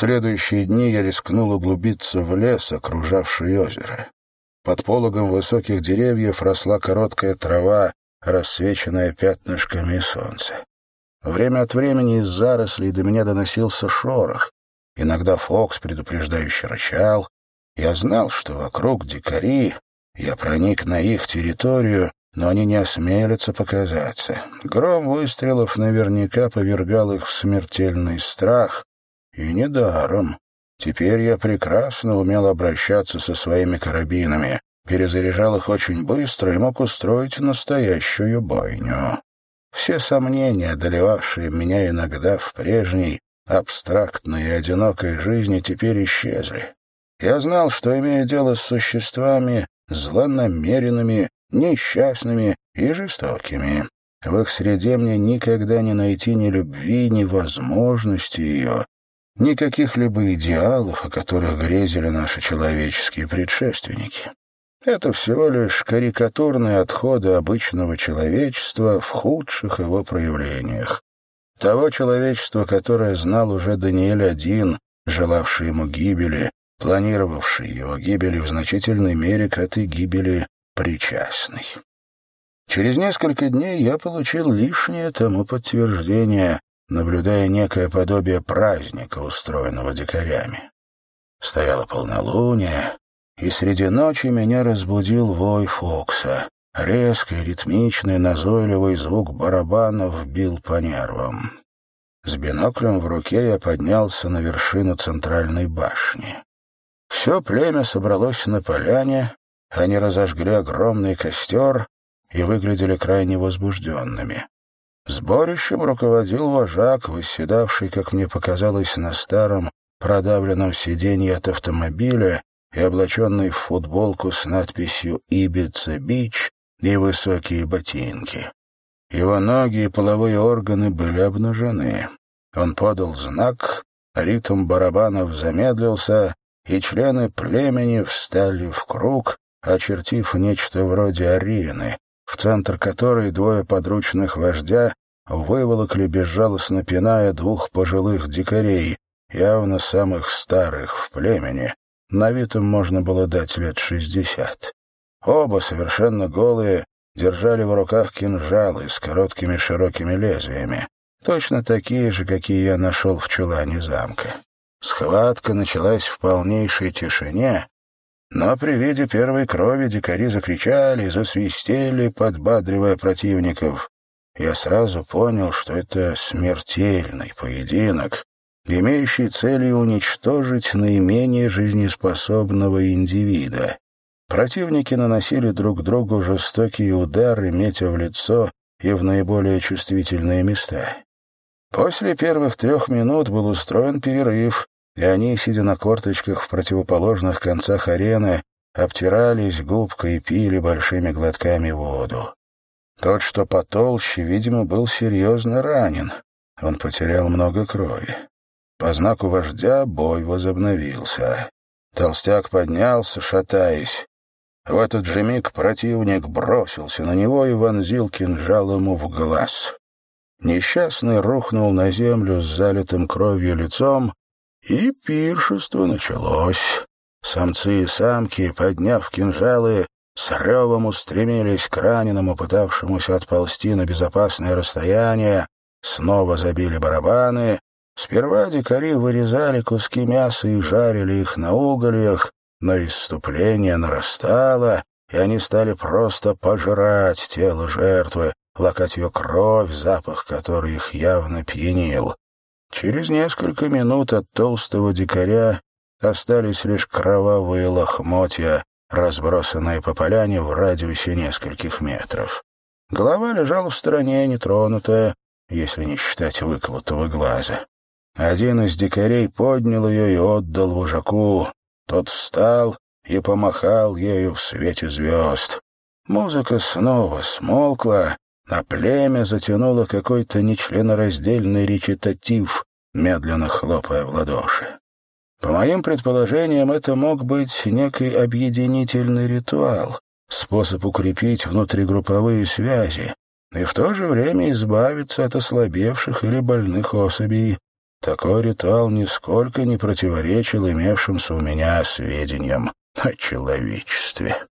следующие дни я рискнул углубиться в лес, окружавший озеро. Под пологом высоких деревьев росла короткая трава, рассвеченная пятнышками солнца. Время от времени из зарослей до меня доносился шорох. Иногда Фокс предупреждающе рычал. Я знал, что вокруг дикари. Я проник на их территорию, но они не осмелятся показаться. Гром выстрелов наверняка повергал их в смертельный страх. И недаром. Теперь я прекрасно умел обращаться со своими карабинами, перезаряжал их очень быстро и мог устроить настоящую бойню. Все сомнения, одолевавшие меня иногда в прежней, абстрактной и одинокой жизни, теперь исчезли. Я знал, что имею дело с существами злонамеренными, несчастными и жестокими. В их среде мне никогда не найти ни любви, ни возможности ее, ни каких-либо идеалов, о которых грезили наши человеческие предшественники. Это всего лишь карикатурные отходы обычного человечества в худших его проявлениях. Того человечества, которое знал уже Даниэль один, желавший ему гибели, планировавший его гибели в значительной мере к этой гибели причастный. Через несколько дней я получил лишнее тому подтверждение, наблюдая некое подобие праздника, устроенного дикарями. Стояло полнолуние, и среди ночи меня разбудил вой Фокса. Резкий, ритмичный, назойливый звук барабанов бил по нервам. С биноклем в руке я поднялся на вершину центральной башни. Все племя собралось на поляне, они разожгли огромный костер и выглядели крайне возбужденными. Сборищем руководил вожак, восседавший, как мне показалось, на старом продавленном сиденье от автомобиля и облаченный в футболку с надписью «Ибица Бич» и высокие ботинки. Его ноги и половые органы были обнажены. Он подал знак, ритм барабанов замедлился, и члены племени встали в круг, очертив нечто вроде арены, в центр которой двое подручных вождя выволокли, безжалостно пиная двух пожилых дикарей, явно самых старых в племени, на вид им можно было дать лет шестьдесят. Оба, совершенно голые, держали в руках кинжалы с короткими широкими лезвиями, точно такие же, какие я нашел в чулане замка. Схватка началась в полнейшей тишине, но при виде первой крови дикари закричали, засвистели, подбадривая противников. Я сразу понял, что это смертельный поединок, имеющий целью уничтожить наименее жизнеспособного индивида. Противники наносили друг другу жестокие удары, метя в лицо и в наиболее чувствительные места. После первых трех минут был устроен перерыв, и они, сидя на корточках в противоположных концах арены, обтирались губкой и пили большими глотками воду. Тот, что потолще, видимо, был серьезно ранен. Он потерял много крови. По знаку вождя бой возобновился. Толстяк поднялся, шатаясь. В этот же миг противник бросился на него и вонзил кинжал ему в глаз. Несчастный рухнул на землю с залитым кровью лицом, и пиршество началось. Самцы и самки, подняв кинжалы, с ревом устремились к раненому, пытавшемуся отползти на безопасное расстояние, снова забили барабаны, Сперва дикари вырезали куски мяса и жарили их на угольях, но иступление нарастало, и они стали просто пожирать тело жертвы, лакать ее кровь, запах которой их явно пьянил. Через несколько минут от толстого дикаря остались лишь кровавые лохмотья, разбросанные по поляне в радиусе нескольких метров. Голова лежала в стороне, нетронутая, если не считать выколотого глаза. Один из дикарей поднял ее и отдал вожаку. Тот встал и помахал ею в свете звезд. Музыка снова смолкла, а племя затянуло какой-то нечленораздельный речитатив, медленно хлопая в ладоши. По моим предположениям, это мог быть некий объединительный ритуал, способ укрепить внутригрупповые связи и в то же время избавиться от ослабевших или больных особей, Такой ритуал нисколько не противоречил имевшимся у меня сведениям о человечестве.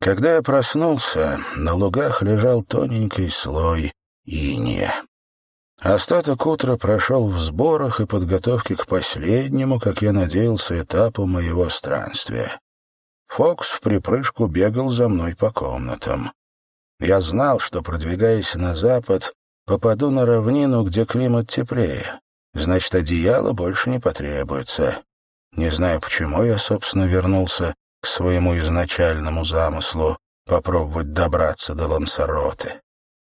Когда я проснулся, на лугах лежал тоненький слой иния. Остаток утра прошел в сборах и подготовке к последнему, как я надеялся, этапу моего странствия. Фокс в припрыжку бегал за мной по комнатам. Я знал, что, продвигаясь на запад, попаду на равнину, где климат теплее. Значит, одеяло больше не потребуется. Не знаю, почему я, собственно, вернулся к своему изначальному замыслу попробовать добраться до Лансароты.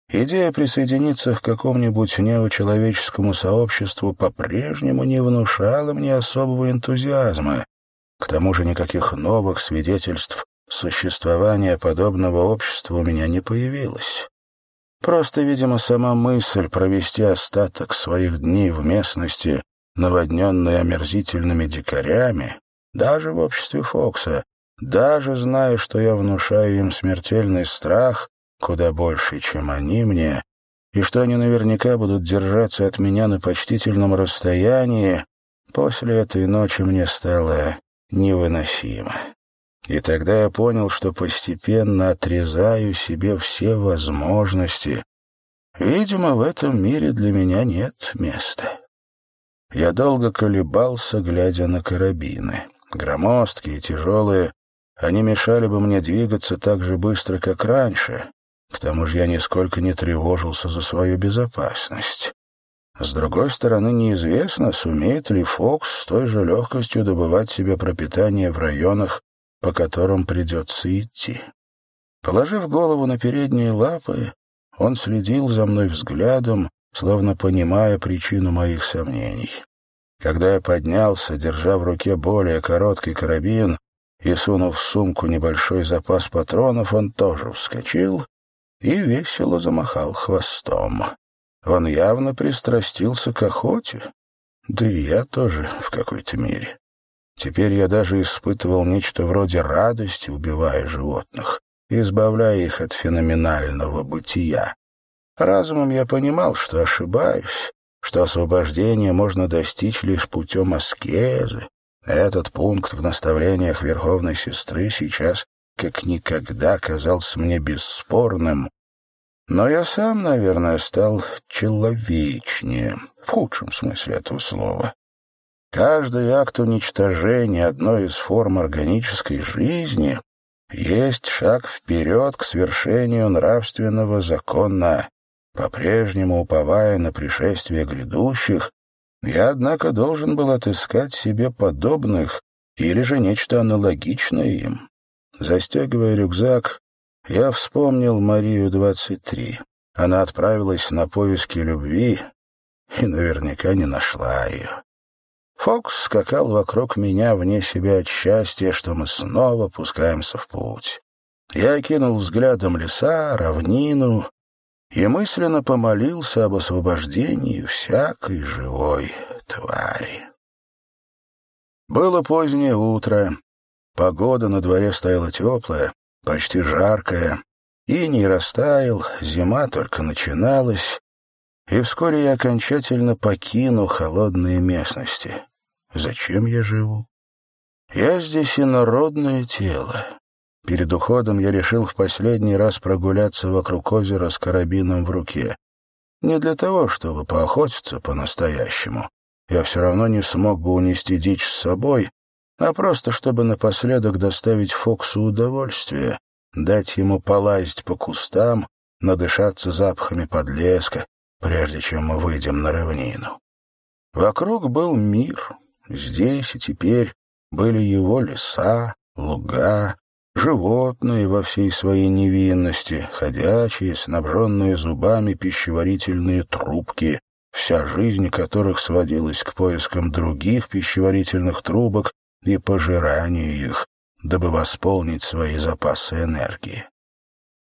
Идея присоединиться к какому-нибудь неочеловеческому сообществу по-прежнему не внушала мне особого энтузиазма. К тому же никаких новых свидетельств существования подобного общества у меня не появилось. Просто, видимо, сама мысль провести остаток своих дней в местности, наводненной омерзительными дикарями, даже в обществе Фокса, даже зная, что я внушаю им смертельный страх, куда больше, чем они мне, и что они наверняка будут держаться от меня на почтительном расстоянии, после этой ночи мне стало невыносимо. И тогда я понял, что постепенно отрезаю себе все возможности. Видимо, в этом мире для меня нет места. Я долго колебался, глядя на карабины. Громоздкие, тяжелые, они мешали бы мне двигаться так же быстро, как раньше. К тому же я нисколько не тревожился за свою безопасность. С другой стороны, неизвестно, сумеет ли Фокс с той же легкостью добывать себе пропитание в районах, по которым придется идти. Положив голову на передние лапы, он следил за мной взглядом, словно понимая причину моих сомнений. Когда я поднялся, держа в руке более короткий карабин и сунув в сумку небольшой запас патронов, он тоже вскочил и весело замахал хвостом. Он явно пристрастился к охоте, да и я тоже в какой-то мере. Теперь я даже испытывал нечто вроде радости, убивая животных, избавляя их от феноменального бытия. Разумом я понимал, что ошибаюсь, что освобождение можно достичь лишь путем аскезы. Этот пункт в наставлениях Верховной Сестры сейчас как никогда казался мне бесспорным. Но я сам, наверное, стал человечнее, в худшем смысле этого слова. Каждый акт уничтожения одной из форм органической жизни есть шаг вперед к свершению нравственного закона. По-прежнему уповая на пришествие грядущих, я, однако, должен был отыскать себе подобных или же нечто аналогичное им. Застегивая рюкзак, я вспомнил Марию-23. Она отправилась на поиски любви и наверняка не нашла ее. Фокс скакал вокруг меня вне себя от счастья, что мы снова пускаемся в путь. Я кинул взглядом леса, равнину и мысленно помолился об освобождении всякой живой твари. Было позднее утро. Погода на дворе стояла теплая, почти жаркая. Иней растаял, зима только начиналась, и вскоре я окончательно покину холодные местности. Зачем я живу? Я здесь инородное тело. Перед уходом я решил в последний раз прогуляться вокруг озера с карабином в руке. Не для того, чтобы поохотиться по-настоящему. Я все равно не смог бы унести дичь с собой, а просто чтобы напоследок доставить Фоксу удовольствие, дать ему полазить по кустам, надышаться запахами подлеска, прежде чем мы выйдем на равнину. Вокруг был мир. Здесь и теперь были его леса, луга, животные во всей своей невинности, ходячие, снабженные зубами пищеварительные трубки, вся жизнь которых сводилась к поискам других пищеварительных трубок и пожиранию их, дабы восполнить свои запасы энергии.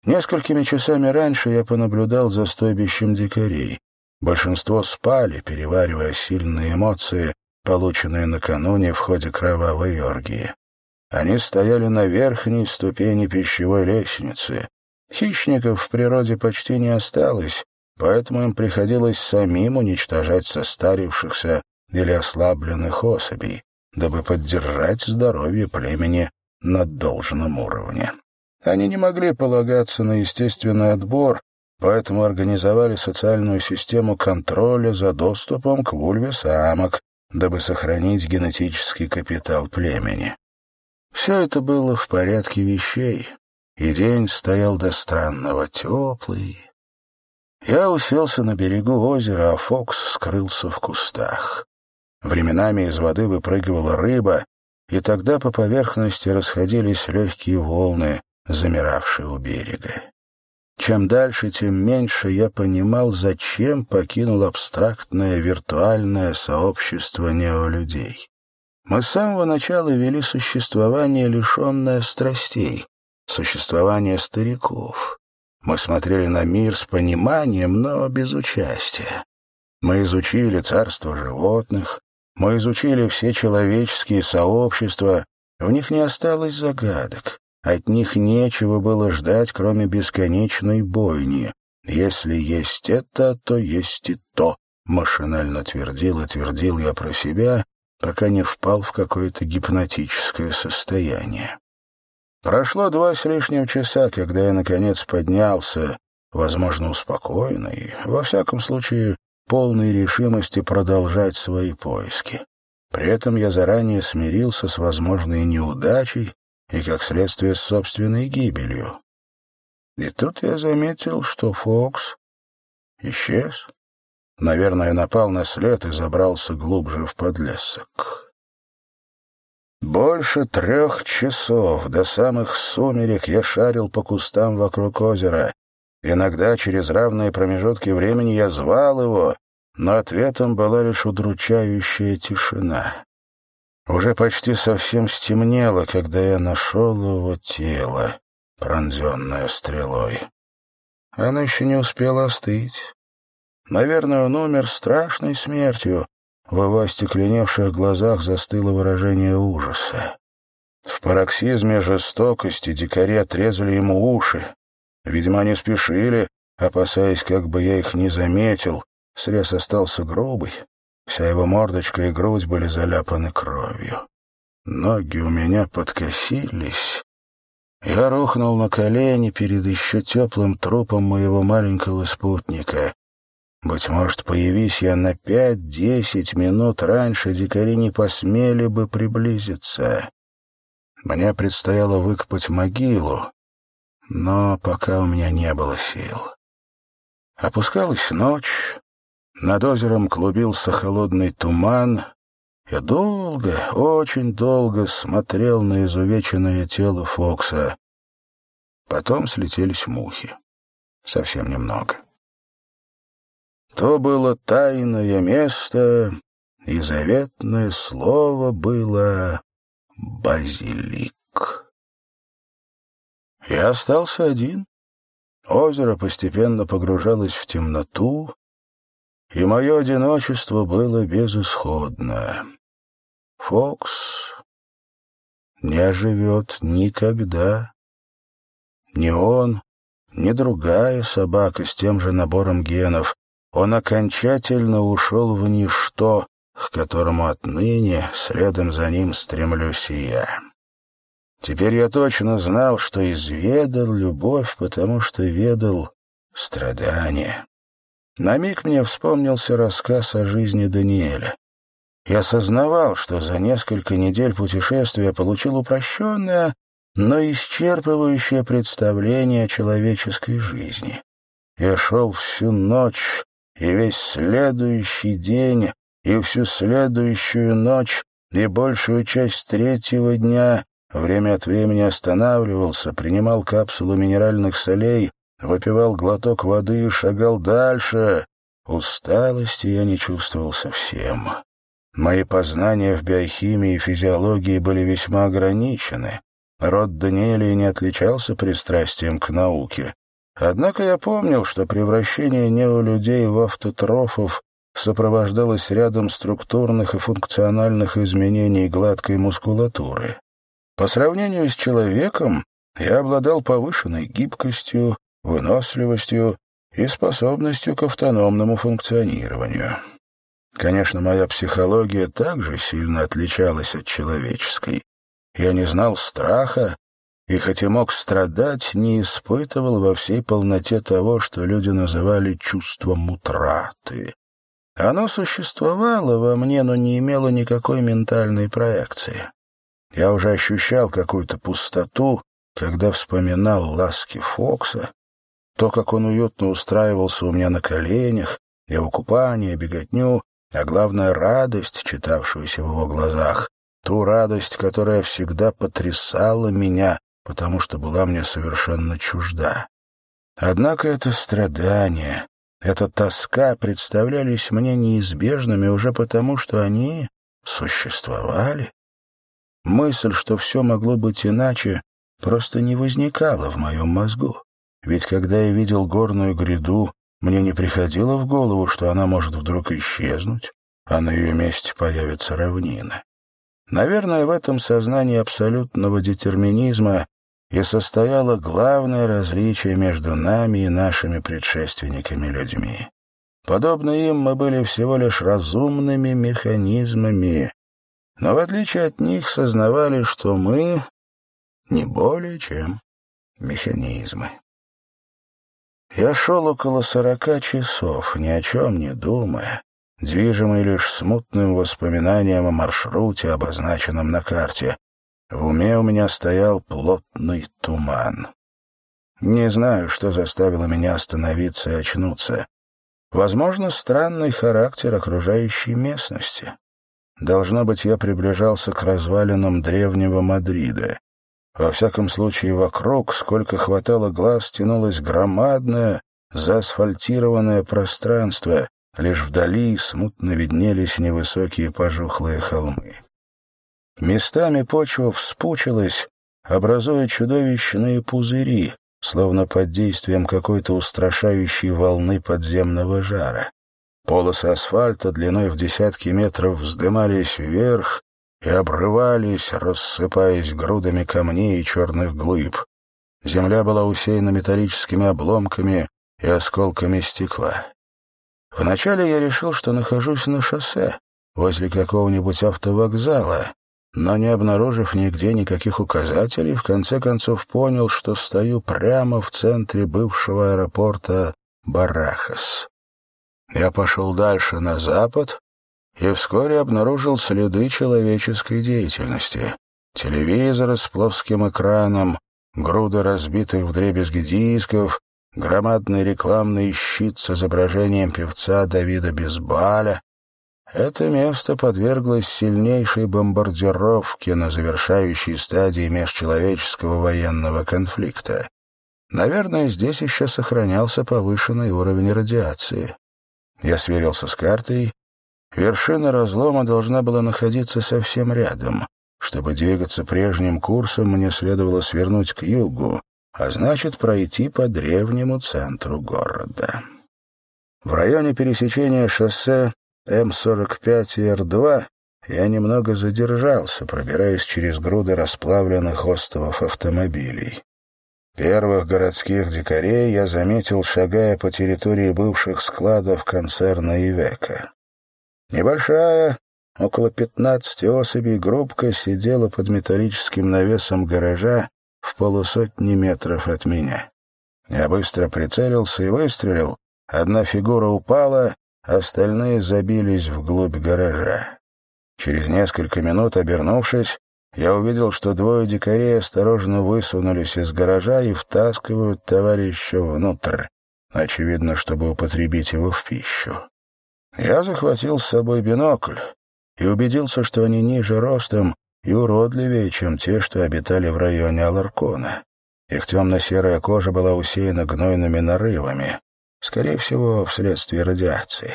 Несколькими часами раньше я понаблюдал за стойбищем дикарей. Большинство спали, переваривая сильные эмоции, полученные накануне в ходе кровавой оргии. Они стояли на верхней ступени пищевой лестницы. Хищников в природе почти не осталось, поэтому им приходилось самим уничтожать состарившихся или ослабленных особей, дабы поддержать здоровье племени на должном уровне. Они не могли полагаться на естественный отбор, поэтому организовали социальную систему контроля за доступом к вульве самок, дабы сохранить генетический капитал племени. Все это было в порядке вещей, и день стоял до странного теплый. Я уселся на берегу озера, а Фокс скрылся в кустах. Временами из воды выпрыгивала рыба, и тогда по поверхности расходились легкие волны, замиравшие у берега. Чем дальше, тем меньше я понимал, зачем покинул абстрактное виртуальное сообщество неолюдей. Мы с самого начала вели существование, лишенное страстей, существование стариков. Мы смотрели на мир с пониманием, но без участия. Мы изучили царство животных, мы изучили все человеческие сообщества, в них не осталось загадок. От них нечего было ждать, кроме бесконечной бойни. Если есть это, то есть и то. Машинально твердил и твердил я про себя, пока не впал в какое-то гипнотическое состояние. Прошло два с лишним часа, когда я, наконец, поднялся, возможно, успокоенный, во всяком случае, полной решимости продолжать свои поиски. При этом я заранее смирился с возможной неудачей и, как следствие, с собственной гибелью. И тут я заметил, что Фокс исчез. Наверное, напал на след и забрался глубже в подлесок. Больше трех часов до самых сумерек я шарил по кустам вокруг озера, Иногда через равные промежутки времени я звал его, но ответом была лишь удручающая тишина. Уже почти совсем стемнело, когда я нашел его тело, пронзенное стрелой. Оно еще не успело остыть. Наверное, он умер страшной смертью. В его остекленевших глазах застыло выражение ужаса. В пароксизме жестокости дикари отрезали ему уши. Видимо, они спешили, опасаясь, как бы я их не заметил. Срез остался грубый. Вся его мордочка и грудь были заляпаны кровью. Ноги у меня подкосились. Я рухнул на колени перед еще теплым трупом моего маленького спутника. Быть может, появись я на пять-десять минут раньше, дикари не посмели бы приблизиться. Мне предстояло выкопать могилу, но пока у меня не было сил. Опускалась ночь, над озером клубился холодный туман. Я долго, очень долго смотрел на изувеченное тело Фокса. Потом слетелись мухи. Совсем немного. То было тайное место, и заветное слово было «базилик». Я остался один. Озеро постепенно погружалось в темноту, и мое одиночество было безысходно. Фокс не оживет никогда. Ни он, ни другая собака с тем же набором генов. Он окончательно ушел в ничто, к которому отныне следом за ним стремлюсь и я. Теперь я точно знал, что изведал любовь, потому что ведал страдания. На миг мне вспомнился рассказ о жизни Даниэля. Я осознавал, что за несколько недель путешествия получил упрощенное, но исчерпывающее представление о человеческой жизни. Я шел всю ночь и весь следующий день, и всю следующую ночь, и большую часть третьего дня Время от времени останавливался, принимал капсулу минеральных солей, выпивал глоток воды и шагал дальше. Усталости я не чувствовал совсем. Мои познания в биохимии и физиологии были весьма ограничены. Род Даниэля не отличался пристрастием к науке. Однако я помнил, что превращение неолюдей в автотрофов сопровождалось рядом структурных и функциональных изменений гладкой мускулатуры. По сравнению с человеком я обладал повышенной гибкостью, выносливостью и способностью к автономному функционированию. Конечно, моя психология также сильно отличалась от человеческой. Я не знал страха, и хоть и мог страдать, не испытывал во всей полноте того, что люди называли чувством утраты. Оно существовало во мне, но не имело никакой ментальной проекции. Я уже ощущал какую-то пустоту, когда вспоминал ласки Фокса, то, как он уютно устраивался у меня на коленях, его купание, беготню, а главное — радость, читавшуюся в его глазах, ту радость, которая всегда потрясала меня, потому что была мне совершенно чужда. Однако это страдание, эта тоска представлялись мне неизбежными уже потому, что они существовали. Мысль, что все могло быть иначе, просто не возникала в моем мозгу. Ведь когда я видел горную гряду, мне не приходило в голову, что она может вдруг исчезнуть, а на ее месте появится равнина. Наверное, в этом сознании абсолютного детерминизма и состояло главное различие между нами и нашими предшественниками-людьми. Подобно им мы были всего лишь разумными механизмами, но в отличие от них сознавали, что мы не более чем механизмы. Я шел около сорока часов, ни о чем не думая, движимый лишь смутным воспоминанием о маршруте, обозначенном на карте. В уме у меня стоял плотный туман. Не знаю, что заставило меня остановиться и очнуться. Возможно, странный характер окружающей местности. Должно быть, я приближался к развалинам древнего Мадрида. Во всяком случае, вокруг, сколько хватало глаз, тянулось громадное, заасфальтированное пространство, лишь вдали смутно виднелись невысокие пожухлые холмы. Местами почва вспучилась, образуя чудовищные пузыри, словно под действием какой-то устрашающей волны подземного жара. Полосы асфальта длиной в десятки метров вздымались вверх, и обрывались, рассыпаясь грудами камней и черных глыб. Земля была усеяна металлическими обломками и осколками стекла. Вначале я решил, что нахожусь на шоссе, возле какого-нибудь автовокзала, но, не обнаружив нигде никаких указателей, в конце концов понял, что стою прямо в центре бывшего аэропорта Барахас. Я пошел дальше на запад, и вскоре обнаружил следы человеческой деятельности. Телевизоры с плоским экраном, груды разбитых вдребезги дисков, громадный рекламный щит с изображением певца Давида Безбаля. Это место подверглось сильнейшей бомбардировке на завершающей стадии межчеловеческого военного конфликта. Наверное, здесь еще сохранялся повышенный уровень радиации. Я сверился с картой Вершина разлома должна была находиться совсем рядом. Чтобы двигаться прежним курсом, мне следовало свернуть к югу, а значит, пройти по древнему центру города. В районе пересечения шоссе М-45 и Р-2 я немного задержался, пробираясь через груды расплавленных остовов автомобилей. Первых городских дикарей я заметил, шагая по территории бывших складов концерна «Ивека». Небольшая, около пятнадцати особей группка сидела под металлическим навесом гаража в полусотни метров от меня. Я быстро прицелился и выстрелил. Одна фигура упала, остальные забились вглубь гаража. Через несколько минут, обернувшись, я увидел, что двое дикарей осторожно высунулись из гаража и втаскивают товарища внутрь, очевидно, чтобы употребить его в пищу. Я захватил с собой бинокль и убедился, что они ниже ростом и уродливее, чем те, что обитали в районе Аларкона. Их темно-серая кожа была усеяна гнойными нарывами, скорее всего, вследствие радиации.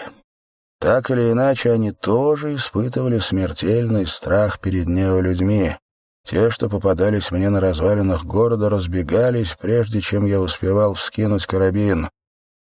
Так или иначе, они тоже испытывали смертельный страх перед неолюдьми. Те, что попадались мне на развалинах города, разбегались, прежде чем я успевал вскинуть карабин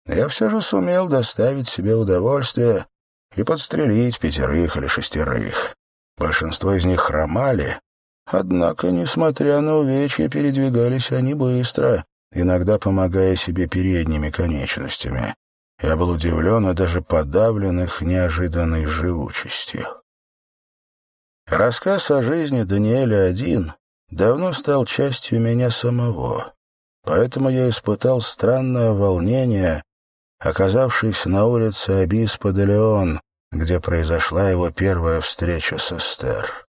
я все же сумел доставить себе удовольствие и подстрелить пятерых или шестерых. Большинство из них хромали, однако, несмотря на увечья, передвигались они быстро, иногда помогая себе передними конечностями. Я был удивлен и даже подавлен их неожиданной живучестью. Рассказ о жизни Даниэля один давно стал частью меня самого, поэтому я испытал странное волнение, оказавшись на улице Абиспа де Леон, где произошла его первая встреча с Эстер.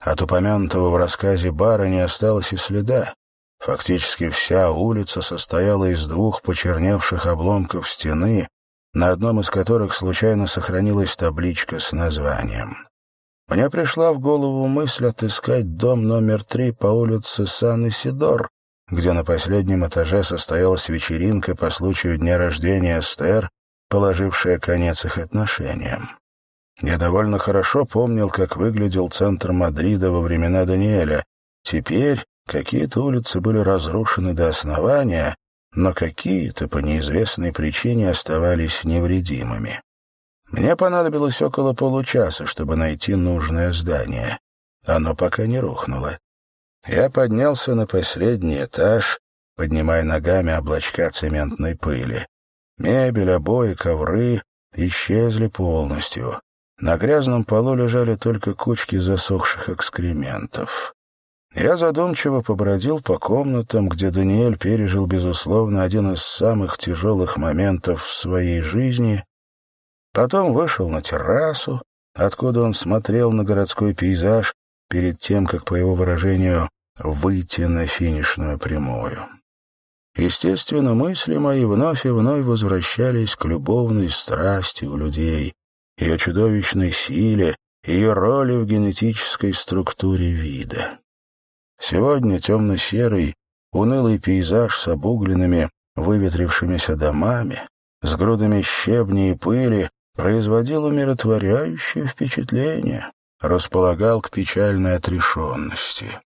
От упомянутого в рассказе бара не осталось и следа. Фактически вся улица состояла из двух почерневших обломков стены, на одном из которых случайно сохранилась табличка с названием. Мне пришла в голову мысль отыскать дом номер три по улице Сан-Исидор, где на последнем этаже состоялась вечеринка по случаю дня рождения Эстер, положившая конец их отношениям. Я довольно хорошо помнил, как выглядел центр Мадрида во времена Даниэля. Теперь Какие-то улицы были разрушены до основания, но какие-то по неизвестной причине оставались невредимыми. Мне понадобилось около получаса, чтобы найти нужное здание. Оно пока не рухнуло. Я поднялся на последний этаж, поднимая ногами облачка цементной пыли. Мебель, обои, ковры исчезли полностью. На грязном полу лежали только кучки засохших экскрементов. Я задумчиво побродил по комнатам, где Даниэль пережил, безусловно, один из самых тяжелых моментов в своей жизни. Потом вышел на террасу, откуда он смотрел на городской пейзаж перед тем, как, по его выражению, выйти на финишную прямую. Естественно, мысли мои вновь и вновь возвращались к любовной страсти у людей, ее чудовищной силе, ее роли в генетической структуре вида. Сегодня темно-серый, унылый пейзаж с обугленными, выветрившимися домами, с грудами щебня и пыли производил умиротворяющее впечатление, располагал к печальной отрешенности.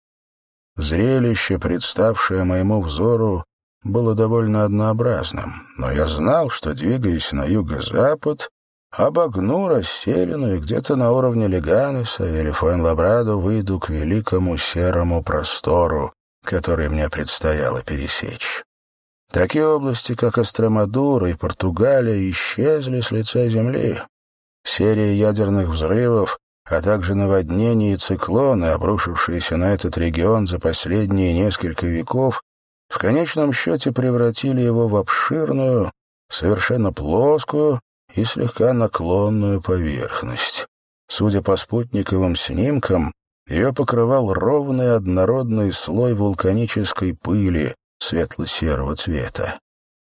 Зрелище, представшее моему взору, было довольно однообразным, но я знал, что, двигаясь на юго-запад, Обогну расселенную где-то на уровне Леганеса или Фуэн-Лабрадо выйду к великому серому простору, который мне предстояло пересечь. Такие области, как Астромадура и Португалия, исчезли с лица земли. Серия ядерных взрывов, а также наводнения и циклоны, обрушившиеся на этот регион за последние несколько веков, в конечном счете превратили его в обширную, совершенно плоскую, и слегка наклонную поверхность. Судя по спутниковым снимкам, ее покрывал ровный однородный слой вулканической пыли светло-серого цвета.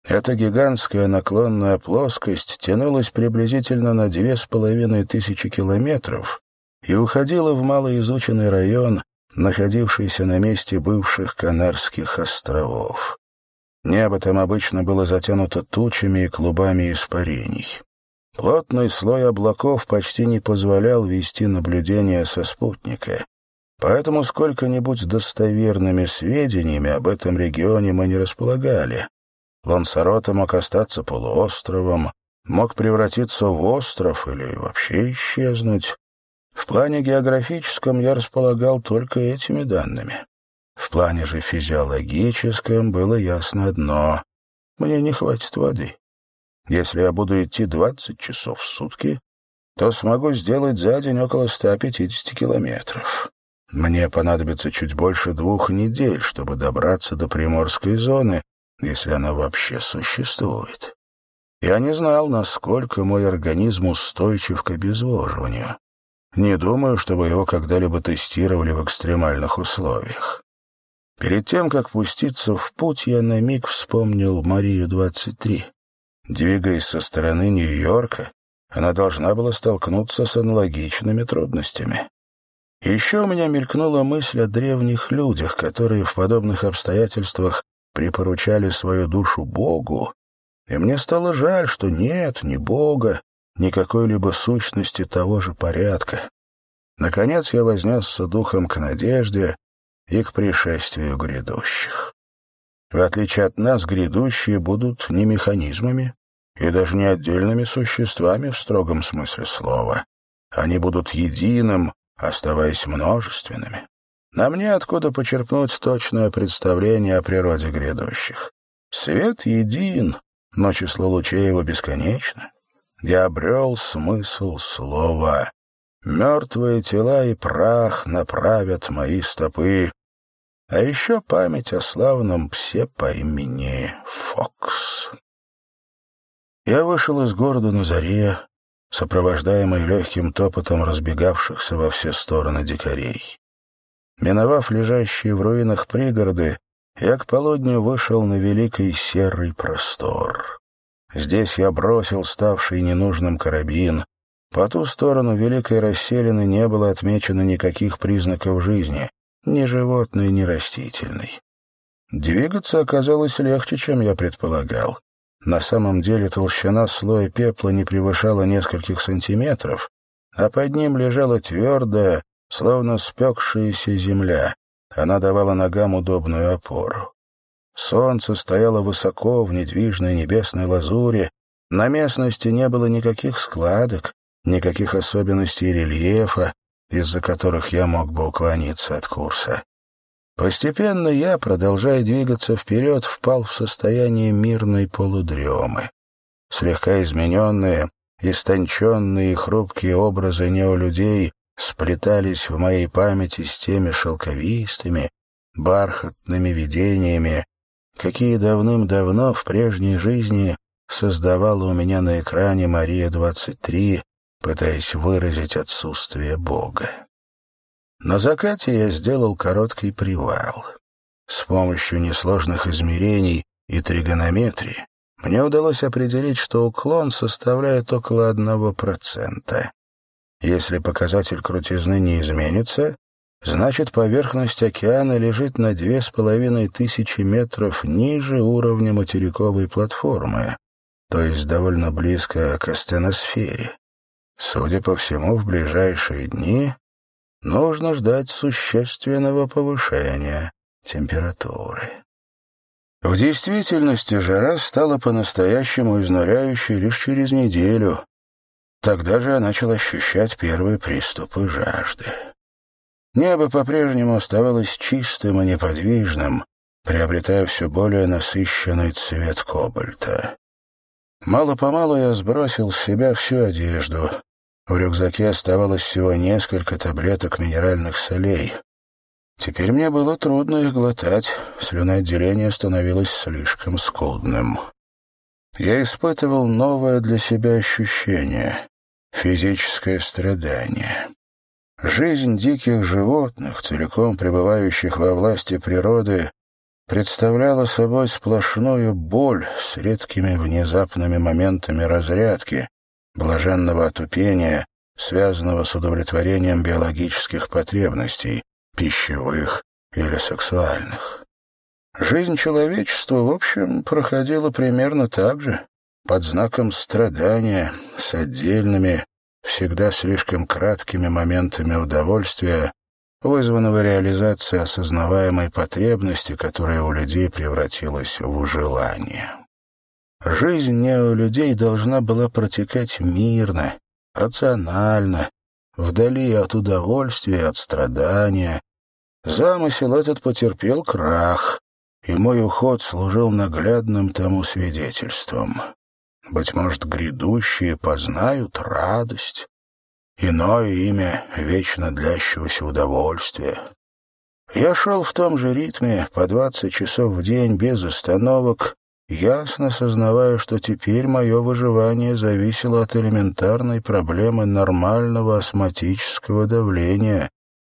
Эта гигантская наклонная плоскость тянулась приблизительно на две с половиной тысячи километров и уходила в малоизученный район, находившийся на месте бывших Канарских островов. Небо там обычно было затянуто тучами и клубами испарений. Плотный слой облаков почти не позволял вести наблюдения со спутника, поэтому сколько-нибудь достоверными сведениями об этом регионе мы не располагали. Лансарота мог остаться полуостровом, мог превратиться в остров или вообще исчезнуть. В плане географическом я располагал только этими данными. В плане же физиологическом было ясно одно — мне не хватит воды. Если я буду идти 20 часов в сутки, то смогу сделать за день около 150 километров. Мне понадобится чуть больше двух недель, чтобы добраться до приморской зоны, если она вообще существует. Я не знал, насколько мой организм устойчив к обезвоживанию. Не думаю, чтобы его когда-либо тестировали в экстремальных условиях. Перед тем, как пуститься в путь, я на миг вспомнил Марию-23. Двигаясь со стороны Нью-Йорка, она должна была столкнуться с аналогичными трудностями. Еще у меня мелькнула мысль о древних людях, которые в подобных обстоятельствах припоручали свою душу Богу, и мне стало жаль, что нет ни Бога, ни какой-либо сущности того же порядка. Наконец я вознесся духом к надежде, и к пришествию грядущих. В отличие от нас, грядущие будут не механизмами и даже не отдельными существами в строгом смысле слова. Они будут единым, оставаясь множественными. На мне откуда почерпнуть точное представление о природе грядущих. Свет един, но число лучей его бесконечно. Я обрел смысл слова. Мертвые тела и прах направят мои стопы. А еще память о славном псе по имени Фокс. Я вышел из города на заре, сопровождаемый легким топотом разбегавшихся во все стороны дикарей. Миновав лежащие в руинах пригороды, я к полудню вышел на великий серый простор. Здесь я бросил ставший ненужным карабин. По ту сторону великой расселины не было отмечено никаких признаков жизни, ни животной, ни растительной. Двигаться оказалось легче, чем я предполагал. На самом деле толщина слоя пепла не превышала нескольких сантиметров, а под ним лежала твердая, словно спекшаяся земля. Она давала ногам удобную опору. Солнце стояло высоко в недвижной небесной лазуре, на местности не было никаких складок, никаких особенностей рельефа, из-за которых я мог бы уклониться от курса. Постепенно я, продолжая двигаться вперед, впал в состояние мирной полудремы. Слегка измененные, истонченные и хрупкие образы неолюдей сплетались в моей памяти с теми шелковистыми, бархатными видениями, какие давным-давно в прежней жизни создавала у меня на экране Мария-23, пытаясь выразить отсутствие Бога. На закате я сделал короткий привал. С помощью несложных измерений и тригонометрии мне удалось определить, что уклон составляет около одного процента. Если показатель крутизны не изменится, значит поверхность океана лежит на две с половиной тысячи метров ниже уровня материковой платформы, то есть довольно близко к астеносфере. Судя по всему, в ближайшие дни нужно ждать существенного повышения температуры. В действительности жара стала по-настоящему изнуряющей лишь через неделю, Тогда же я начал ощущать первые приступы жажды. Небо по-прежнему оставалось чистым и неподвижным, приобретая все более насыщенный цвет кобальта. Мало-помалу я сбросил с себя всю одежду. В рюкзаке оставалось всего несколько таблеток минеральных солей. Теперь мне было трудно их глотать, слюноотделение становилось слишком скудным. Я испытывал новое для себя ощущение физическое страдание. Жизнь диких животных, целиком пребывающих во власти природы, представляла собой сплошную боль с редкими внезапными моментами разрядки, блаженного отупения, связанного с удовлетворением биологических потребностей, пищевых или сексуальных. Жизнь человечества, в общем, проходила примерно так же под знаком страдания, с отдельными, всегда слишком краткими моментами удовольствия, вызванного реализацией осознаваемой потребности, которая у людей превратилась в желание. Жизнь не у людей должна была протекать мирно, рационально, вдали от удовольствия, от страдания. Замысел этот потерпел крах, и мой уход служил наглядным тому свидетельством. Быть может, грядущие познают радость, иное имя вечно длящегося удовольствия. Я шел в том же ритме, по двадцать часов в день, без остановок, ясно сознавая, что теперь мое выживание зависело от элементарной проблемы нормального астматического давления,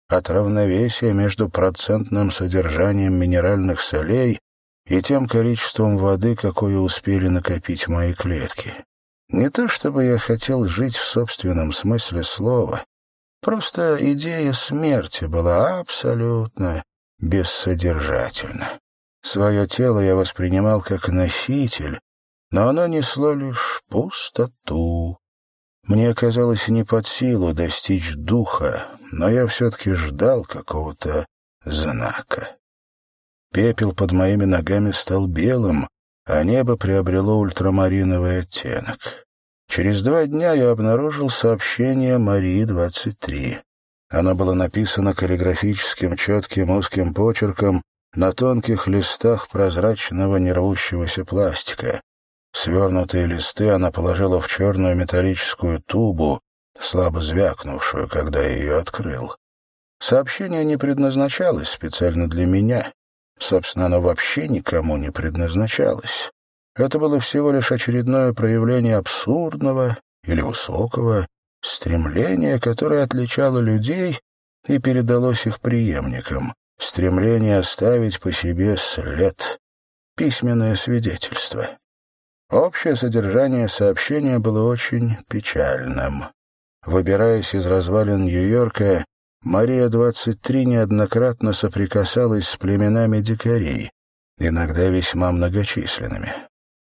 от равновесия между процентным содержанием минеральных солей и тем количеством воды, какое успели накопить мои клетки. Не то чтобы я хотел жить в собственном смысле слова, просто идея смерти была абсолютно бессодержательна. Свое тело я воспринимал как носитель, но оно несло лишь пустоту. Мне казалось не под силу достичь духа, но я все-таки ждал какого-то знака. Пепел под моими ногами стал белым, а небо приобрело ультрамариновый оттенок. Через два дня я обнаружил сообщение Марии-23. Оно было написано каллиграфическим, четким, узким почерком на тонких листах прозрачного нервущегося пластика. Свернутые листы она положила в черную металлическую тубу, слабо звякнувшую, когда ее открыл. Сообщение не предназначалось специально для меня. Собственно, оно вообще никому не предназначалось. Это было всего лишь очередное проявление абсурдного или высокого стремление, которое отличало людей и передалось их преемникам, стремление оставить по себе след, письменное свидетельство. Общее содержание сообщения было очень печальным. Выбираясь из развалин Нью-Йорка, Мария-23 неоднократно соприкасалась с племенами дикарей, иногда весьма многочисленными.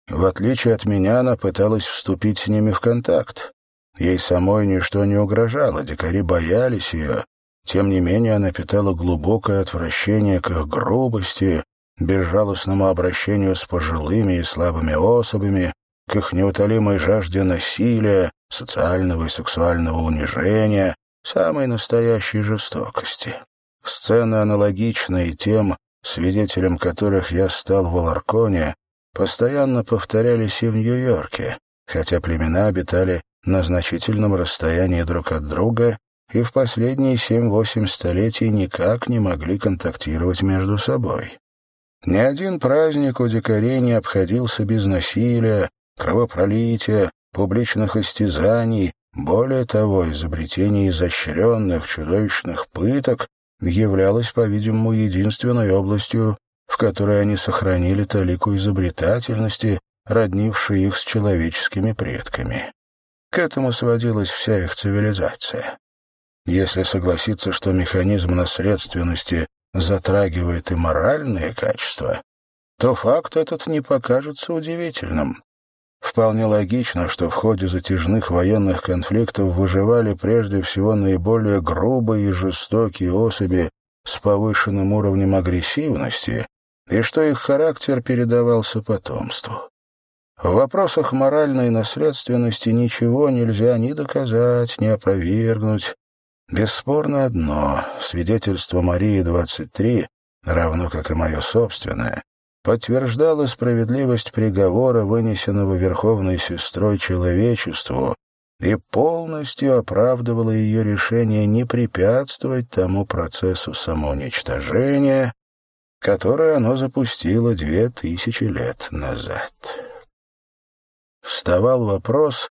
В отличие от меня, она пыталась вступить с ними в контакт. Ей самой ничто не угрожало, дикари боялись ее. Тем не менее, она питала глубокое отвращение к их грубости, безжалостному обращению с пожилыми и слабыми особями, к их неутолимой жажде насилия, социального и сексуального унижения, самой настоящей жестокости. Сцены, аналогичные тем, свидетелем которых я стал в Аларконе, постоянно повторялись и в Нью-Йорке, хотя племена обитали на значительном расстоянии друг от друга и в последние семь-восемь столетий никак не могли контактировать между собой. Ни один праздник у дикарей не обходился без насилия, кровопролития, публичных истязаний, более того, изобретение изощренных, чудовищных пыток являлось, по-видимому, единственной областью, в которой они сохранили талику изобретательности, роднившей их с человеческими предками. К этому сводилась вся их цивилизация. Если согласиться, что механизм наследственности затрагивает и моральные качества, то факт этот не покажется удивительным. Вполне логично, что в ходе затяжных военных конфликтов выживали прежде всего наиболее грубые и жестокие особи с повышенным уровнем агрессивности, и что их характер передавался потомству. В вопросах моральной наследственности ничего нельзя ни доказать, ни опровергнуть. Бесспорно одно — свидетельство Марии-23, равно как и мое собственное, подтверждало справедливость приговора, вынесенного Верховной Сестрой человечеству, и полностью оправдывало ее решение не препятствовать тому процессу самоуничтожения, которое оно запустило две тысячи лет назад вставал вопрос,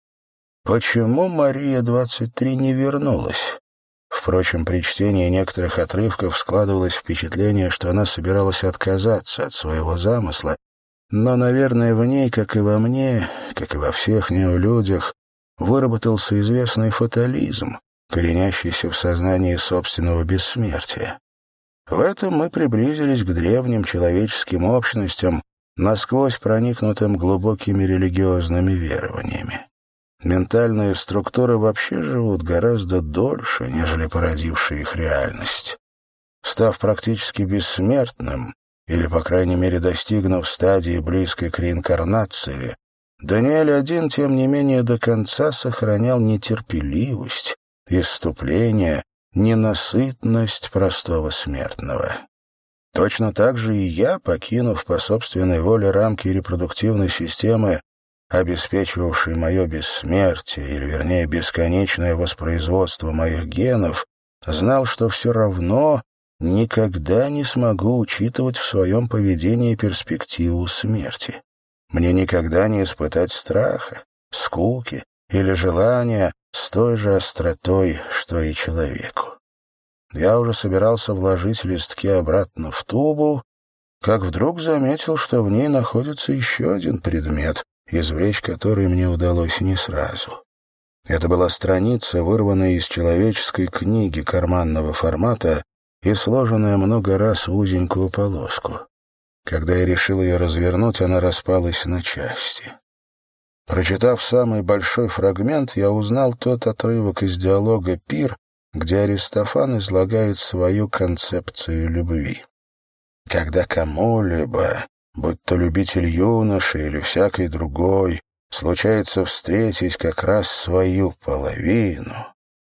почему Мария-23 не вернулась. Впрочем, при чтении некоторых отрывков складывалось впечатление, что она собиралась отказаться от своего замысла, но, наверное, в ней, как и во мне, как и во всех неолюдях, выработался известный фатализм, коренящийся в сознании собственного бессмертия. В этом мы приблизились к древним человеческим общностям, насквозь проникнутым глубокими религиозными верованиями. Ментальные структуры вообще живут гораздо дольше, нежели породившая их реальность. Став практически бессмертным, или, по крайней мере, достигнув стадии близкой к реинкарнации, Даниэль один, тем не менее, до конца сохранял нетерпеливость, исступление, ненасытность простого смертного. Точно так же и я, покинув по собственной воле рамки репродуктивной системы, обеспечивавшей мое бессмертие, или, вернее, бесконечное воспроизводство моих генов, знал, что все равно никогда не смогу учитывать в своем поведении перспективу смерти. Мне никогда не испытать страха, скуки или желания с той же остротой, что и человеку. Я уже собирался вложить листки обратно в тубу, как вдруг заметил, что в ней находится еще один предмет, извлечь который мне удалось не сразу. Это была страница, вырванная из человеческой книги карманного формата и сложенная много раз в узенькую полоску. Когда я решил ее развернуть, она распалась на части. Прочитав самый большой фрагмент, я узнал тот отрывок из диалога «Пир», где Аристофан излагает свою концепцию любви. Когда кому-либо, будь то любитель юноши или всякой другой, случается встретить как раз свою половину,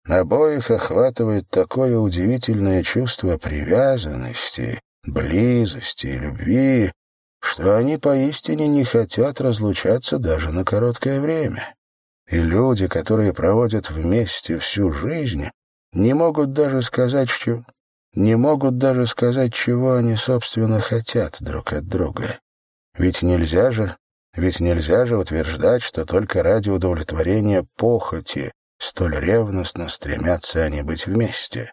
Обоих охватывает такое удивительное чувство привязанности, близости и любви, что они поистине не хотят разлучаться даже на короткое время. И люди, которые проводят вместе всю жизнь, не могут даже сказать, что не могут даже сказать, чего они, собственно, хотят друг от друга. Ведь нельзя же, ведь нельзя же утверждать, что только ради удовлетворения похоти столь ревностно стремятся они быть вместе.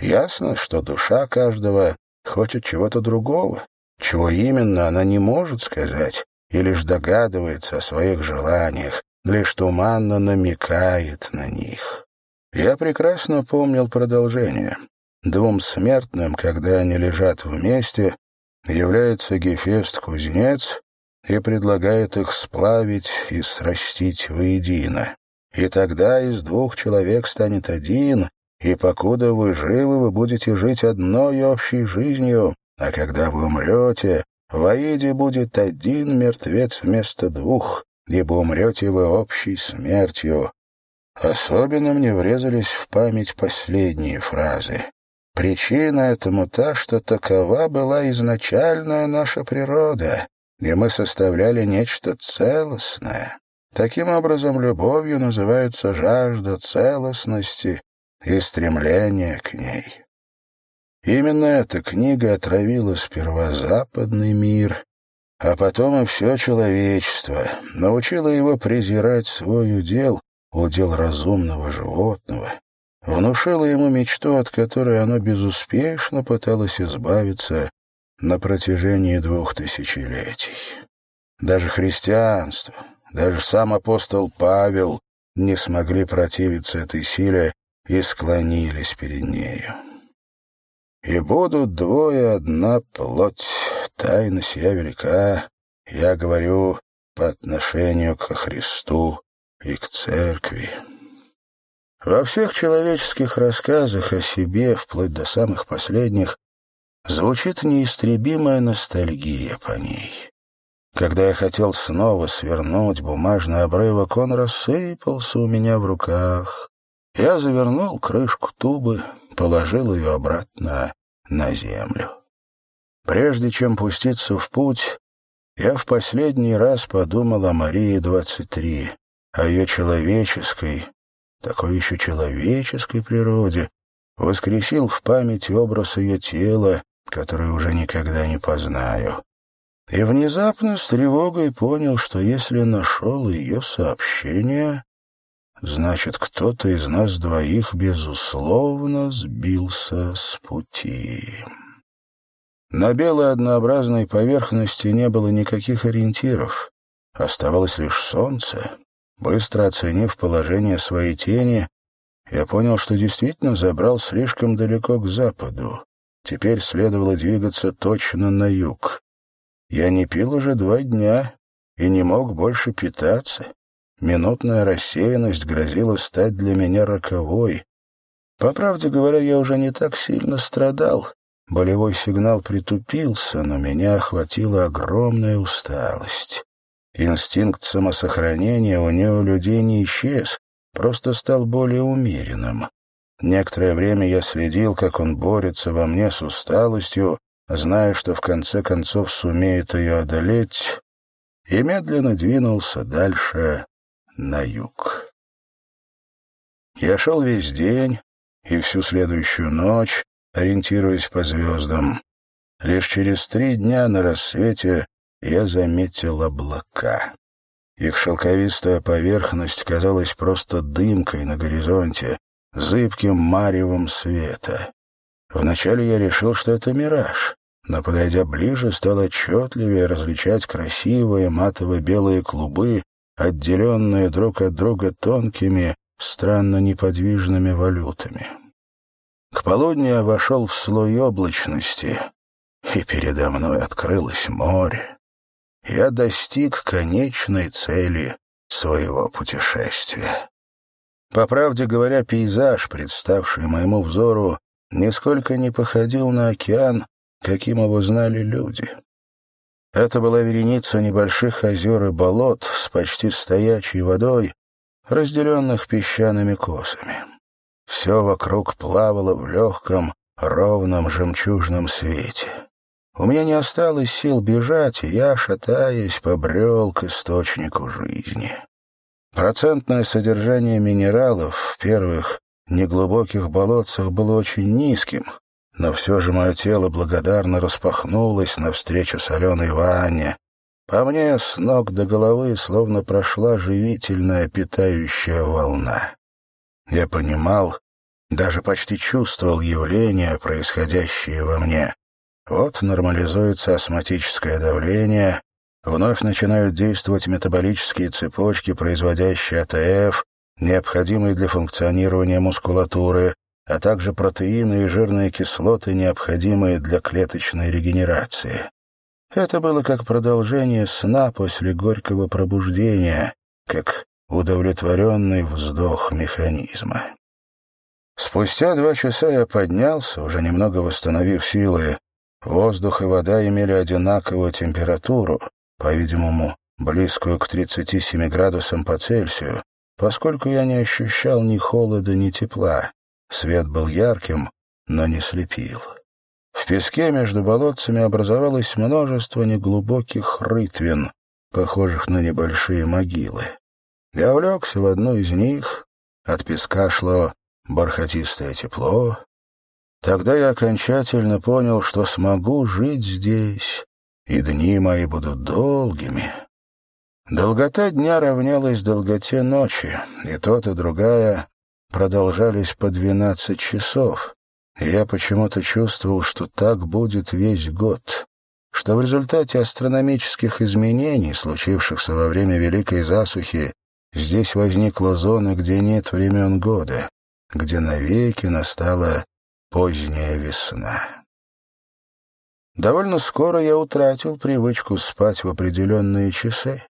Ясно, что душа каждого хочет чего-то другого, чего именно она не может сказать и лишь догадывается о своих желаниях, лишь туманно намекает на них. Я прекрасно помнил продолжение. Двум смертным, когда они лежат вместе, является Гефест-кузнец и предлагает их сплавить и срастить воедино. И тогда из двух человек станет один, и покуда вы живы, вы будете жить одной общей жизнью, а когда вы умрете, в Аиде будет один мертвец вместо двух, ибо умрете вы общей смертью. Особенно мне врезались в память последние фразы. Причина этому та, что такова была изначальная наша природа, и мы составляли нечто целостное. Таким образом, любовью называется жажда целостности и стремление к ней. Именно эта книга отравила сперва западный мир, а потом и все человечество, научила его презирать свой удел, удел разумного животного, внушила ему мечту, от которой оно безуспешно пыталось избавиться на протяжении двух тысячелетий. Даже христианство, даже сам апостол Павел не смогли противиться этой силе и склонились перед нею. «И будут двое одна плоть, тайна сия велика, я говорю по отношению к Христу и к Церкви». Во всех человеческих рассказах о себе, вплоть до самых последних, звучит неистребимая ностальгия по ней. Когда я хотел снова свернуть бумажный обрывок, он рассыпался у меня в руках. Я завернул крышку тубы, положил ее обратно на землю. Прежде чем пуститься в путь, я в последний раз подумал о Марии-23, о ее человеческой, такой еще человеческой природе, воскресил в памяти образ ее тела, который уже никогда не познаю. И внезапно с тревогой понял, что если нашел ее сообщение, значит, кто-то из нас двоих, безусловно, сбился с пути. На белой однообразной поверхности не было никаких ориентиров. Оставалось лишь солнце. Быстро оценив положение своей тени, я понял, что действительно забрал слишком далеко к западу. Теперь следовало двигаться точно на юг. Я не пил уже два дня и не мог больше питаться. Минутная рассеянность грозила стать для меня роковой. По правде говоря, я уже не так сильно страдал. Болевой сигнал притупился, но меня охватила огромная усталость. Инстинкт самосохранения у него людей не исчез, просто стал более умеренным. Некоторое время я следил, как он борется во мне с усталостью, зная, что в конце концов сумеет ее одолеть, и медленно двинулся дальше на юг. Я шел весь день и всю следующую ночь, ориентируясь по звездам. Лишь через три дня на рассвете я заметил облака. Их шелковистая поверхность казалась просто дымкой на горизонте, зыбким маревом света. Вначале я решил, что это мираж, но, подойдя ближе, стал отчетливее различать красивые матово-белые клубы, отделенные друг от друга тонкими, странно неподвижными валютами. К полудню я вошел в слой облачности, и передо мной открылось море. Я достиг конечной цели своего путешествия. По правде говоря, пейзаж, представший моему взору, нисколько не походил на океан, каким его знали люди. Это была вереница небольших озер и болот с почти стоячей водой, разделенных песчаными косами. Все вокруг плавало в легком, ровном жемчужном свете. У меня не осталось сил бежать, и я, шатаясь, побрел к источнику жизни. Процентное содержание минералов в первых неглубоких болотцах было очень низким, но все же мое тело благодарно распахнулось навстречу соленой ванне. По мне с ног до головы словно прошла живительная питающая волна. Я понимал, даже почти чувствовал явления, происходящие во мне. Вот нормализуется астматическое давление, вновь начинают действовать метаболические цепочки, производящие АТФ, необходимые для функционирования мускулатуры, а также протеины и жирные кислоты, необходимые для клеточной регенерации. Это было как продолжение сна после горького пробуждения, как удовлетворенный вздох механизма. Спустя два часа я поднялся, уже немного восстановив силы. Воздух и вода имели одинаковую температуру, по-видимому, близкую к 37 градусам по Цельсию, поскольку я не ощущал ни холода, ни тепла. Свет был ярким, но не слепил. В песке между болотцами образовалось множество неглубоких рытвин, похожих на небольшие могилы. Я улегся в одну из них. От песка шло бархатистое тепло. Тогда я окончательно понял, что смогу жить здесь, и дни мои будут долгими. Долгота дня равнялась долготе ночи, и тот, и другая продолжались по двенадцать часов, и я почему-то чувствовал, что так будет весь год, что в результате астрономических изменений, случившихся во время Великой Засухи, здесь возникла зона, где нет времен года, где навеки настала поздняя весна. Довольно скоро я утратил привычку спать в определенные часы.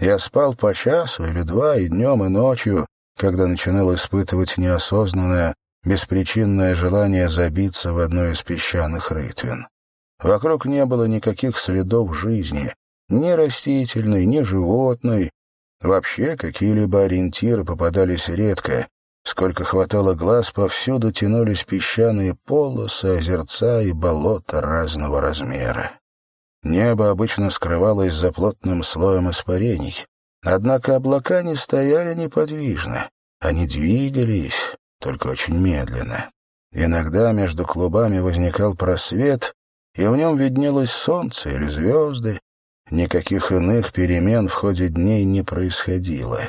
Я спал по часу или два и днем, и ночью, когда начинал испытывать неосознанное, беспричинное желание забиться в одну из песчаных рытвин. Вокруг не было никаких следов жизни, ни растительной, ни животной. Вообще какие-либо ориентиры попадались редко, Сколько хватало глаз, повсюду тянулись песчаные полосы, озерца и болота разного размера. Небо обычно скрывалось за плотным слоем испарений. Однако облака не стояли неподвижно. Они двигались, только очень медленно. Иногда между клубами возникал просвет, и в нем виднелось солнце или звезды. Никаких иных перемен в ходе дней не происходило.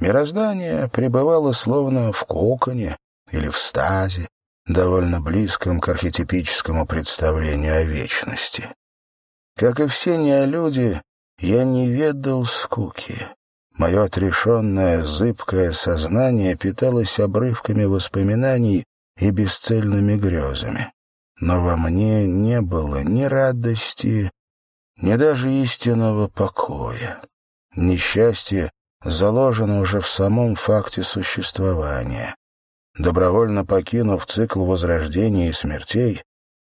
Мироздание пребывало словно в коконе или в стазе, довольно близком к архетипическому представлению о вечности. Как и все неолюди, я не ведал скуки. Мое отрешенное, зыбкое сознание питалось обрывками воспоминаний и бесцельными грезами. Но во мне не было ни радости, ни даже истинного покоя. Несчастье заложено уже в самом факте существования. Добровольно покинув цикл возрождения и смертей,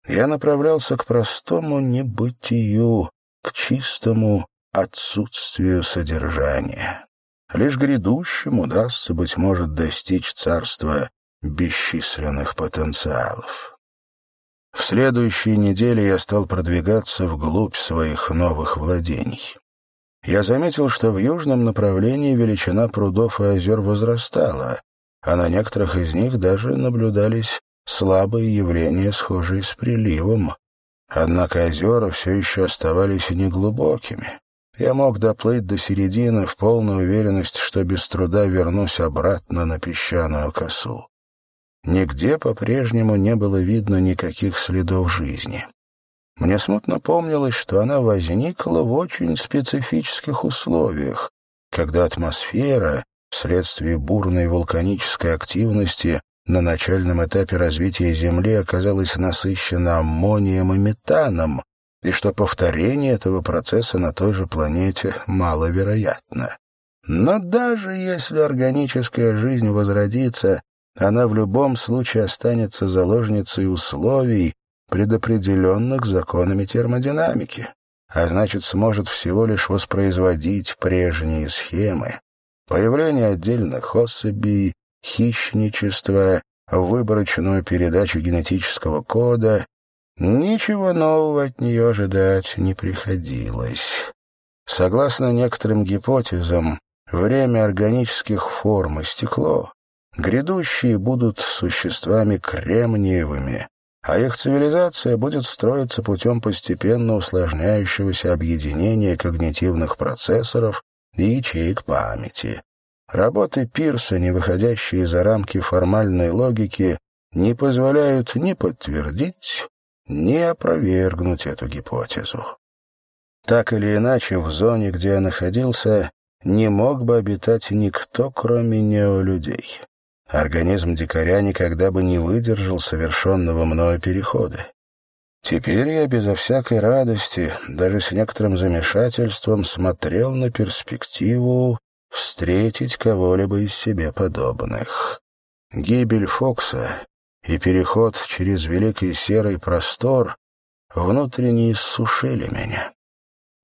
я направлялся к простому небытию, к чистому отсутствию содержания. Лишь грядущему удастся, быть может, достичь царства бесчисленных потенциалов. В следующие недели я стал продвигаться вглубь своих новых владений я заметил, что в южном направлении величина прудов и озер возрастала, а на некоторых из них даже наблюдались слабые явления, схожие с приливом. Однако озера все еще оставались неглубокими. Я мог доплыть до середины в полной уверенности, что без труда вернусь обратно на песчаную косу. Нигде по-прежнему не было видно никаких следов жизни. Мне смутно помнилось, что она возникла в очень специфических условиях, когда атмосфера, вследствие бурной вулканической активности, на начальном этапе развития Земли оказалась насыщена аммонием и метаном, и что повторение этого процесса на той же планете маловероятно. Но даже если органическая жизнь возродится, она в любом случае останется заложницей условий, предопределенных законами термодинамики, а значит, сможет всего лишь воспроизводить прежние схемы. Появление отдельных особей, хищничество, выборочную передачу генетического кода, ничего нового от нее ожидать не приходилось. Согласно некоторым гипотезам, время органических форм истекло. Грядущие будут существами кремниевыми, а их цивилизация будет строиться путем постепенно усложняющегося объединения когнитивных процессоров и ячеек памяти. Работы Пирса, не выходящие за рамки формальной логики, не позволяют ни подтвердить, ни опровергнуть эту гипотезу. Так или иначе, в зоне, где я находился, не мог бы обитать никто, кроме неолюдей. Организм дикаря никогда бы не выдержал совершенного мною перехода. Теперь я безо всякой радости, даже с некоторым замешательством, смотрел на перспективу встретить кого-либо из себе подобных. Гибель Фокса и переход через великий серый простор внутренне иссушили меня.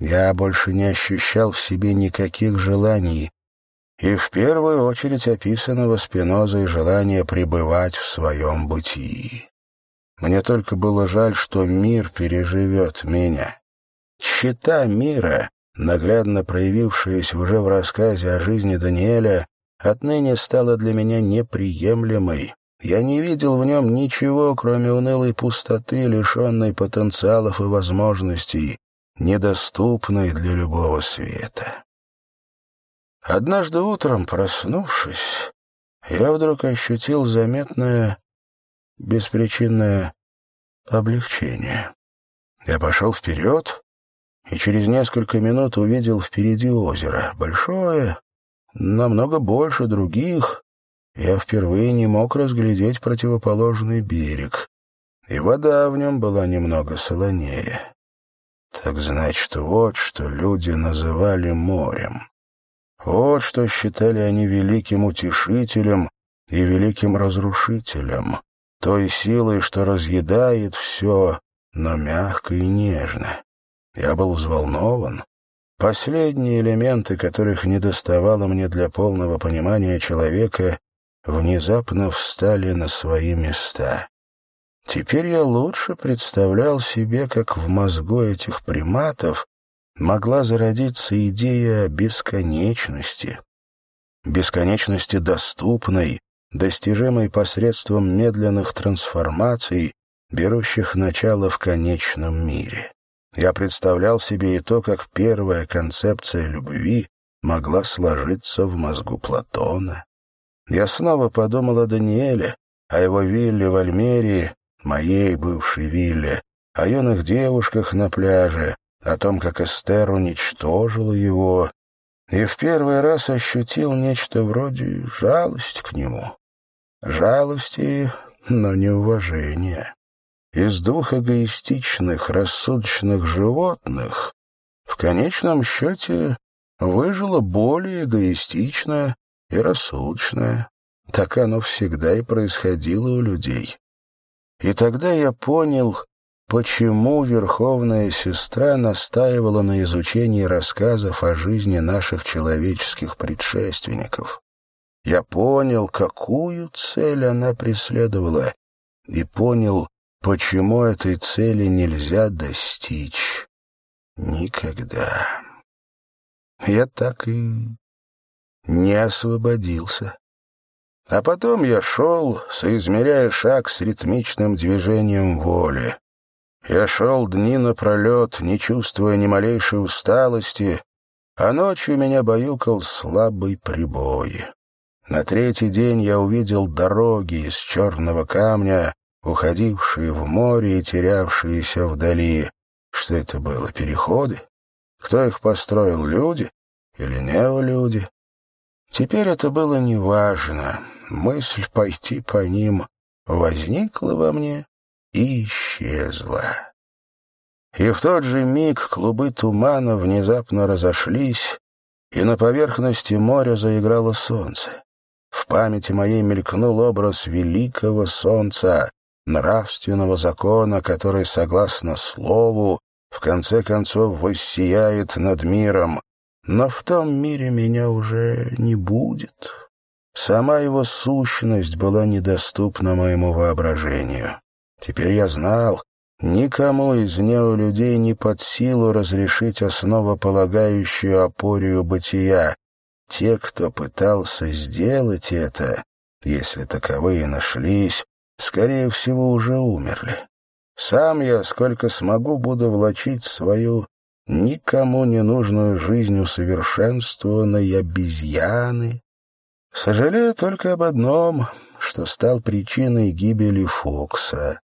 Я больше не ощущал в себе никаких желаний, и в первую очередь описанного Спинозой желание пребывать в своем бытии. Мне только было жаль, что мир переживет меня. Чита мира, наглядно проявившаяся уже в рассказе о жизни Даниэля, отныне стала для меня неприемлемой. Я не видел в нем ничего, кроме унылой пустоты, лишенной потенциалов и возможностей, недоступной для любого света. Однажды утром, проснувшись, я вдруг ощутил заметное, беспричинное облегчение. Я пошел вперед и через несколько минут увидел впереди озеро, большое, намного больше других. Я впервые не мог разглядеть противоположный берег, и вода в нем была немного солонее. Так значит, вот что люди называли морем. Вот что считали они великим утешителем и великим разрушителем, той силой, что разъедает все, но мягко и нежно. Я был взволнован. Последние элементы, которых не доставало мне для полного понимания человека, внезапно встали на свои места. Теперь я лучше представлял себе, как в мозгу этих приматов могла зародиться идея бесконечности. Бесконечности доступной, достижимой посредством медленных трансформаций, берущих начало в конечном мире. Я представлял себе и то, как первая концепция любви могла сложиться в мозгу Платона. Я снова подумал о Даниэле, о его вилле в Альмерии, моей бывшей вилле, о юных девушках на пляже, о том, как Эстер уничтожила его, и в первый раз ощутил нечто вроде жалости к нему. Жалости, но не уважения. Из двух эгоистичных, рассудочных животных в конечном счете выжило более эгоистичное и рассудочное. Так оно всегда и происходило у людей. И тогда я понял, почему Верховная Сестра настаивала на изучении рассказов о жизни наших человеческих предшественников. Я понял, какую цель она преследовала, и понял, почему этой цели нельзя достичь никогда. Я так и не освободился. А потом я шел, соизмеряя шаг с ритмичным движением воли. Я шел дни напролет, не чувствуя ни малейшей усталости, а ночью меня баюкал слабый прибой. На третий день я увидел дороги из черного камня, уходившие в море и терявшиеся вдали. Что это было, переходы? Кто их построил, люди или неолюди? Теперь это было неважно мысль пойти по ним возникла во мне и исчезла. И в тот же миг клубы тумана внезапно разошлись, и на поверхности моря заиграло солнце. В памяти моей мелькнул образ великого солнца, нравственного закона, который, согласно слову, в конце концов воссияет над миром. Но в том мире меня уже не будет. Сама его сущность была недоступна моему воображению. Теперь я знал, никому из неолюдей не под силу разрешить основополагающую опорию бытия. Те, кто пытался сделать это, если таковые нашлись, скорее всего, уже умерли. Сам я, сколько смогу, буду влачить свою никому не нужную жизнь усовершенствованной обезьяны, Сожалею только об одном, что стал причиной гибели Фокса,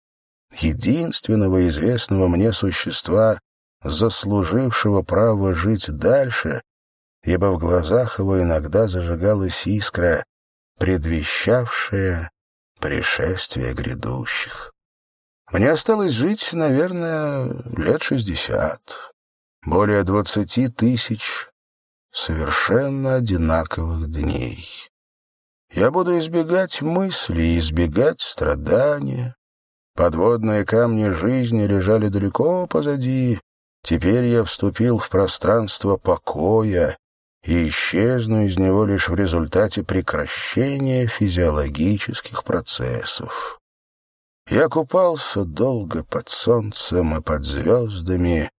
единственного известного мне существа, заслужившего право жить дальше, ибо в глазах его иногда зажигалась искра, предвещавшая пришествие грядущих. Мне осталось жить, наверное, лет шестьдесят. Более двадцати тысяч совершенно одинаковых дней. Я буду избегать мыслей, избегать страдания. Подводные камни жизни лежали далеко позади. Теперь я вступил в пространство покоя и исчезну из него лишь в результате прекращения физиологических процессов. Я купался долго под солнцем и под звездами,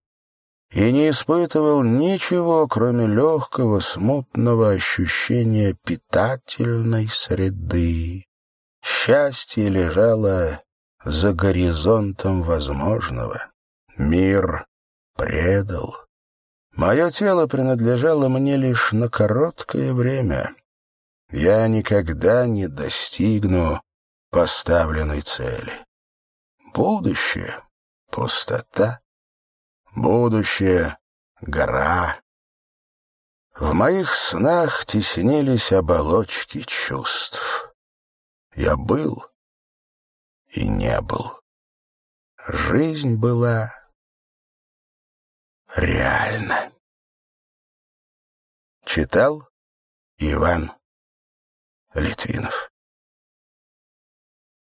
и не испытывал ничего, кроме легкого, смутного ощущения питательной среды. Счастье лежало за горизонтом возможного. Мир предал. Мое тело принадлежало мне лишь на короткое время. Я никогда не достигну поставленной цели. Будущее — пустота будущее, гора. В моих снах теснились оболочки чувств. Я был и не был. Жизнь была реальна. Читал Иван Литвинов